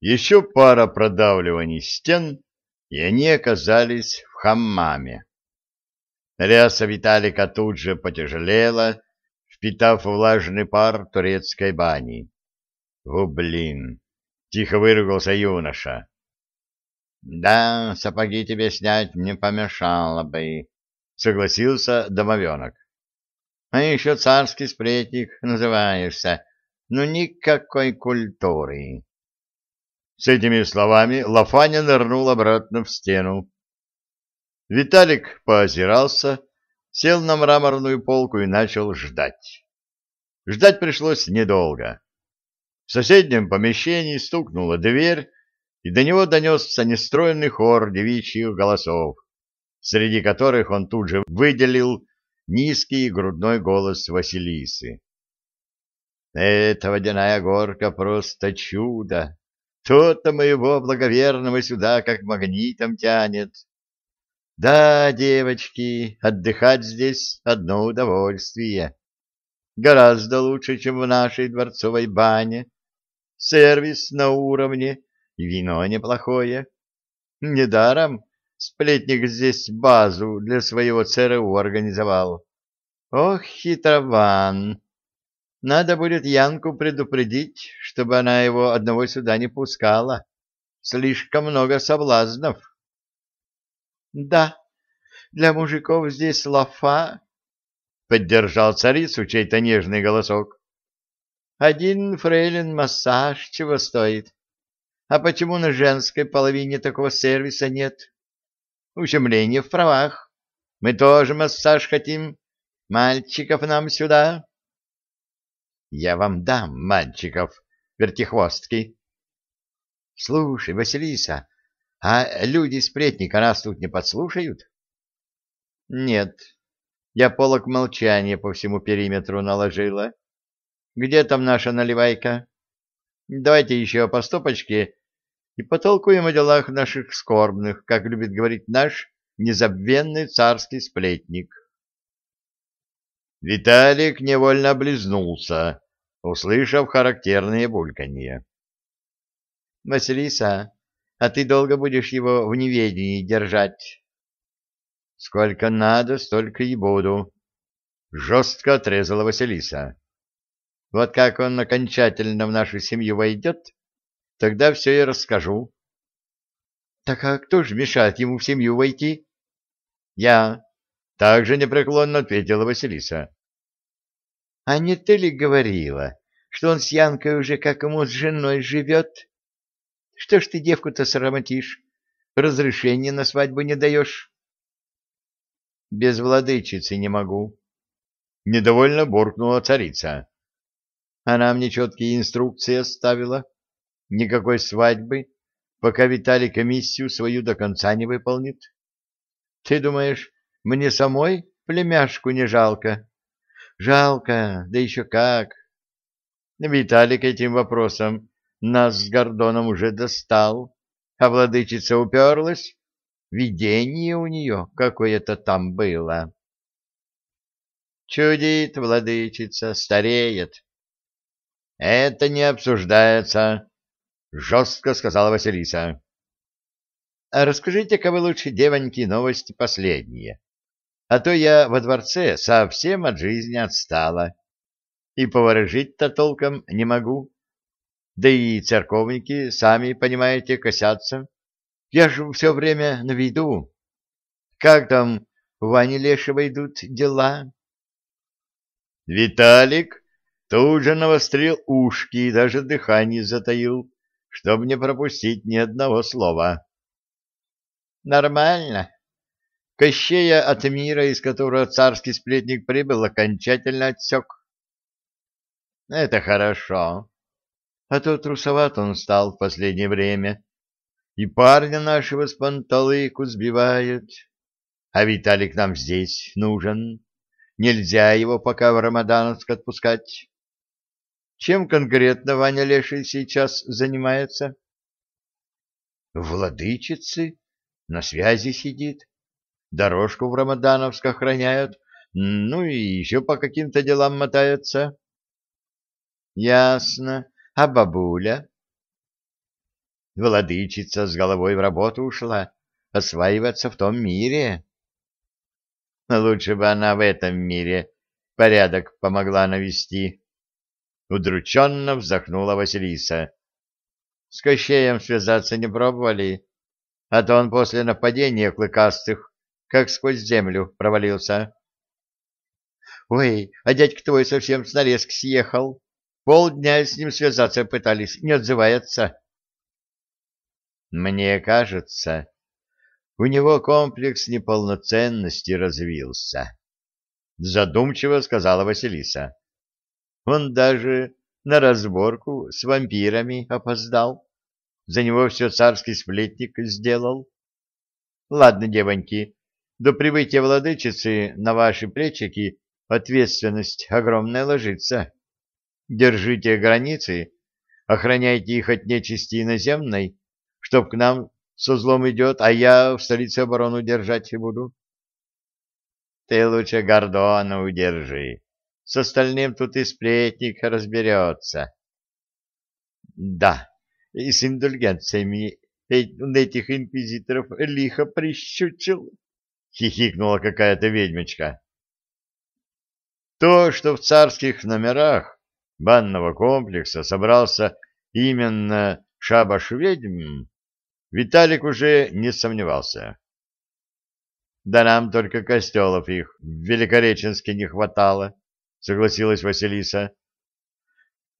Еще пара продавливаний стен, и они оказались в хаммаме. Ряса Виталика тут же потяжелела, впитав влажный пар турецкой бани. «О, блин!» — тихо выругался юноша. «Да, сапоги тебе снять не помешало бы», — согласился домовенок. «А еще царский сплетник называешься. Ну, никакой культуры». С этими словами Лафаня нырнул обратно в стену. Виталик поозирался, сел на мраморную полку и начал ждать. Ждать пришлось недолго. В соседнем помещении стукнула дверь, и до него донесся нестроенный хор девичьих голосов, среди которых он тут же выделил низкий грудной голос Василисы. «Эта водяная горка просто чудо! То-то моего благоверного сюда как магнитом тянет. Да, девочки, отдыхать здесь одно удовольствие. Гораздо лучше, чем в нашей дворцовой бане. Сервис на уровне и вино неплохое. Недаром сплетник здесь базу для своего ЦРУ организовал. Ох, хитрован! Надо будет Янку предупредить, чтобы она его одного сюда не пускала. Слишком много соблазнов. Да, для мужиков здесь лафа, — поддержал царицу чей-то нежный голосок. Один фрейлин массаж чего стоит. А почему на женской половине такого сервиса нет? Ущемление в правах. Мы тоже массаж хотим. Мальчиков нам сюда. Я вам дам, мальчиков, вертихвостки. Слушай, Василиса, а люди-сплетника нас тут не подслушают? Нет. Я полок молчания по всему периметру наложила. Где там наша наливайка? Давайте еще по стопочке и потолкуем о делах наших скорбных, как любит говорить наш незабвенный царский сплетник. Виталик невольно облизнулся, услышав характерные бульканье. — Василиса, а ты долго будешь его в неведении держать? — Сколько надо, столько и буду. Жестко отрезала Василиса. — Вот как он окончательно в нашу семью войдет, тогда все и расскажу. — Так а кто же мешает ему в семью войти? — Я, также непреклонно ответила Василиса. — А не ты ли говорила, что он с Янкой уже как ему с женой живет? Что ж ты девку-то срамотишь? Разрешения на свадьбу не даешь? — Без владычицы не могу. Недовольно буркнула царица. Она мне четкие инструкции оставила. Никакой свадьбы, пока Виталий комиссию свою до конца не выполнит. Ты думаешь, мне самой племяшку не жалко. Жалко, да еще как. Виталик этим вопросом нас с Гордоном уже достал, а владычица уперлась. Видение у нее какое-то там было. Чудит владычица, стареет. Это не обсуждается, — жестко сказала Василиса. — А расскажите-ка вы лучше, девоньки, новости последние а то я во дворце совсем от жизни отстала. И поворожить-то толком не могу. Да и церковники, сами понимаете, косятся. Я же все время на виду. Как там у Вани Лешего идут дела? Виталик тут же навострил ушки и даже дыхание затаил, чтобы не пропустить ни одного слова. — Нормально, Кощея от мира, из которого царский сплетник прибыл, окончательно отсек. Это хорошо. А то трусоват он стал в последнее время. И парня нашего с панталыку сбивает. А Виталик нам здесь нужен. Нельзя его пока в Рамадановск отпускать. Чем конкретно Ваня Леший сейчас занимается? Владычицы на связи сидит дорожку в Рамадановск охраняют, ну и еще по каким-то делам мотаются. Ясно. А бабуля? Владычица с головой в работу ушла, осваиваться в том мире. Лучше бы она в этом мире порядок помогла навести. Удрученно вздохнула Василиса. С Кощеем связаться не пробовали, а то он после нападения клыкастых как сквозь землю провалился. Ой, а дядька твой совсем с нарезки съехал. Полдня с ним связаться пытались, не отзывается. Мне кажется, у него комплекс неполноценности развился. Задумчиво сказала Василиса. Он даже на разборку с вампирами опоздал. За него все царский сплетник сделал. Ладно, девоньки, до прибытия владычицы на ваши плечики ответственность огромная ложится. Держите границы, охраняйте их от нечисти иноземной, чтоб к нам со злом идет, а я в столице оборону держать буду. Ты лучше Гордона удержи. С остальным тут и сплетник разберется. Да, и с индульгенциями этих инквизиторов лихо прищучил. — хихикнула какая-то ведьмочка. То, что в царских номерах банного комплекса собрался именно шабаш ведьм, Виталик уже не сомневался. Да нам только костелов их в Великореченске не хватало, согласилась Василиса.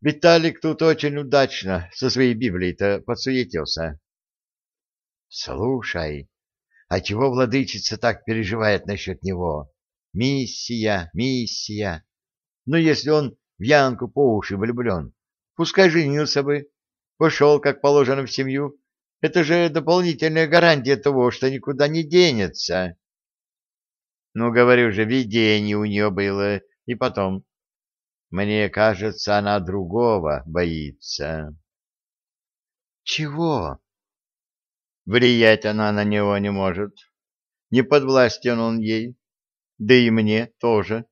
Виталик тут очень удачно со своей Библией-то подсуетился. Слушай, а чего владычица так переживает насчет него? Миссия, миссия. Но если он в Янку по уши влюблен, пускай женился бы, пошел, как положено, в семью. Это же дополнительная гарантия того, что никуда не денется. Ну, говорю же, видение у нее было. И потом, мне кажется, она другого боится. Чего? Влиять она на него не может. Не подвластен он ей. Да и мне тоже.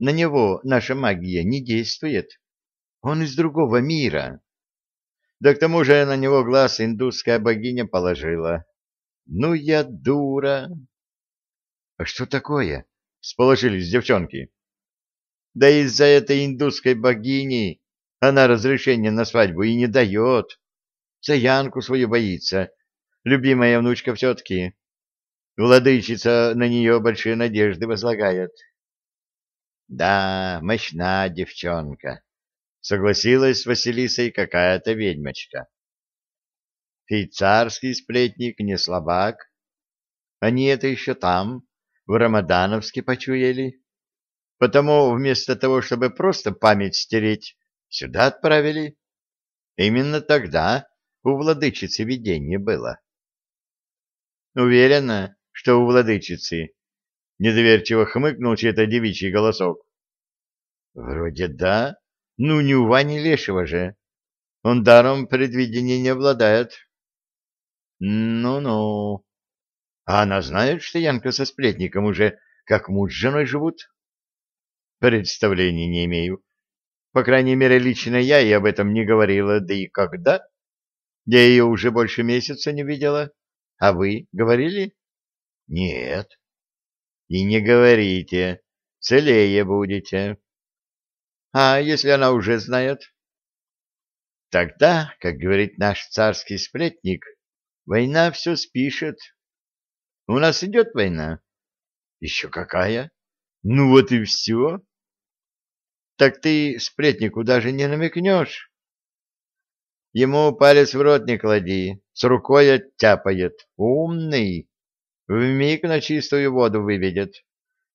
На него наша магия не действует. Он из другого мира. Да к тому же на него глаз индусская богиня положила. Ну я дура. А что такое? Сположились девчонки. Да из-за этой индусской богини она разрешения на свадьбу и не дает. Заянку свою боится любимая внучка все-таки. Владычица на нее большие надежды возлагает. — Да, мощна девчонка, — согласилась с Василисой какая-то ведьмочка. И царский сплетник не слабак. Они это еще там, в Рамадановске, почуяли. Потому вместо того, чтобы просто память стереть, сюда отправили. Именно тогда у владычицы видение было. Уверена, что у владычицы? Недоверчиво хмыкнул чей-то девичий голосок. Вроде да. Ну, не у Вани Лешего же. Он даром предвидения не обладает. Ну-ну. А она знает, что Янка со сплетником уже как муж с женой живут? Представления не имею. По крайней мере, лично я и об этом не говорила, да и когда. Я ее уже больше месяца не видела. А вы говорили? Нет. И не говорите. Целее будете. А если она уже знает? Тогда, как говорит наш царский сплетник, война все спишет. У нас идет война. Еще какая? Ну вот и все. Так ты сплетнику даже не намекнешь. Ему палец в рот не клади, с рукой оттяпает. Умный. Вмиг на чистую воду выведет.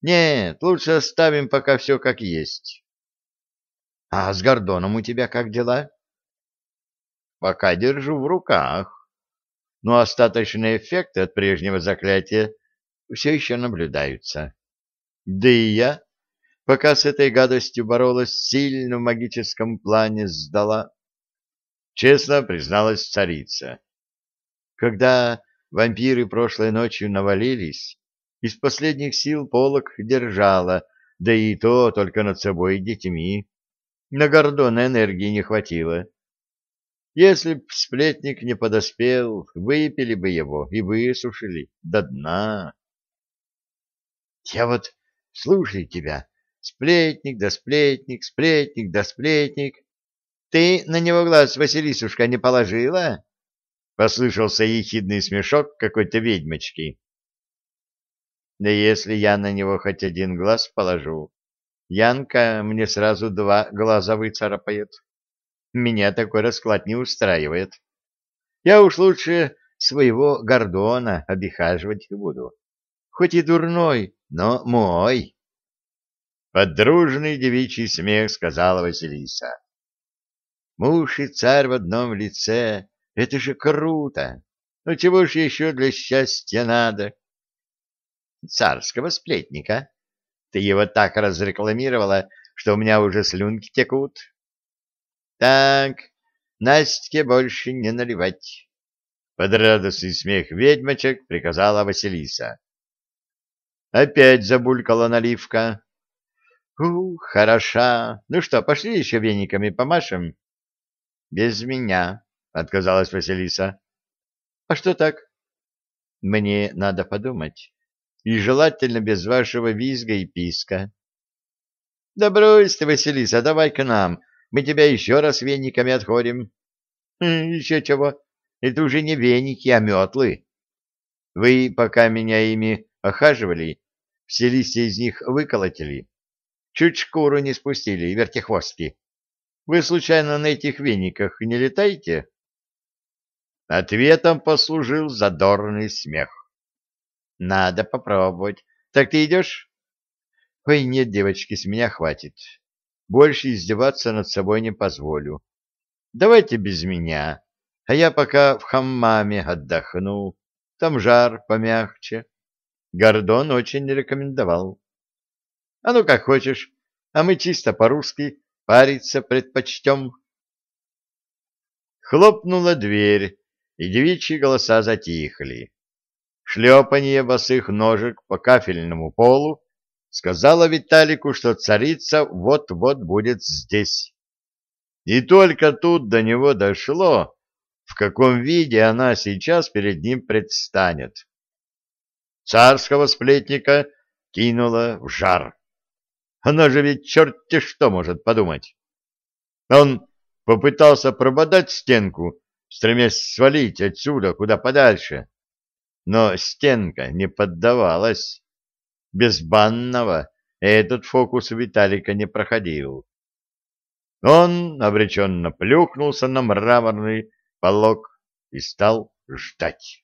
Нет, лучше оставим пока все как есть. А с Гордоном у тебя как дела? Пока держу в руках. Но остаточные эффекты от прежнего заклятия все еще наблюдаются. Да и я, пока с этой гадостью боролась, сильно в магическом плане сдала. Честно призналась царица. Когда вампиры прошлой ночью навалились, из последних сил полок держала, да и то только над собой и детьми. На Гордона энергии не хватило. Если б сплетник не подоспел, выпили бы его и высушили до дна. Я вот слушай тебя, сплетник да сплетник, сплетник да сплетник. Ты на него глаз, Василисушка, не положила? Послышался ехидный смешок какой-то ведьмочки. Да если я на него хоть один глаз положу, Янка мне сразу два глаза выцарапает. Меня такой расклад не устраивает. Я уж лучше своего Гордона обихаживать буду. Хоть и дурной, но мой. Подружный девичий смех сказала Василиса. Муж и царь в одном лице — это же круто! Ну чего ж еще для счастья надо? Царского сплетника. Ты его так разрекламировала, что у меня уже слюнки текут. Так, Настке больше не наливать. Под радостный смех ведьмочек приказала Василиса. Опять забулькала наливка. Ух, хороша. Ну что, пошли еще вениками помашем? Без меня, отказалась Василиса. А что так? Мне надо подумать. И желательно без вашего визга и писка. Да брось ты, Василиса, давай к нам. Мы тебя еще раз вениками отходим. Еще чего? Это уже не веники, а метлы. Вы, пока меня ими охаживали, все листья из них выколотили. Чуть шкуру не спустили, вертихвостки. Вы, случайно, на этих вениках не летаете? Ответом послужил задорный смех. Надо попробовать. Так ты идешь? Ой, нет, девочки, с меня хватит. Больше издеваться над собой не позволю. Давайте без меня, а я пока в хаммаме отдохну. Там жар помягче. Гордон очень рекомендовал. А ну как хочешь, а мы чисто по-русски париться предпочтем. Хлопнула дверь, и девичьи голоса затихли. Шлепанье босых ножек по кафельному полу сказала Виталику, что царица вот-вот будет здесь. И только тут до него дошло, в каком виде она сейчас перед ним предстанет царского сплетника кинула в жар. Она же ведь черт-те что может подумать. Он попытался прободать стенку, стремясь свалить отсюда куда подальше, но стенка не поддавалась. Без банного этот фокус Виталика не проходил. Он обреченно плюхнулся на мраморный полог и стал ждать.